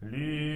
绿。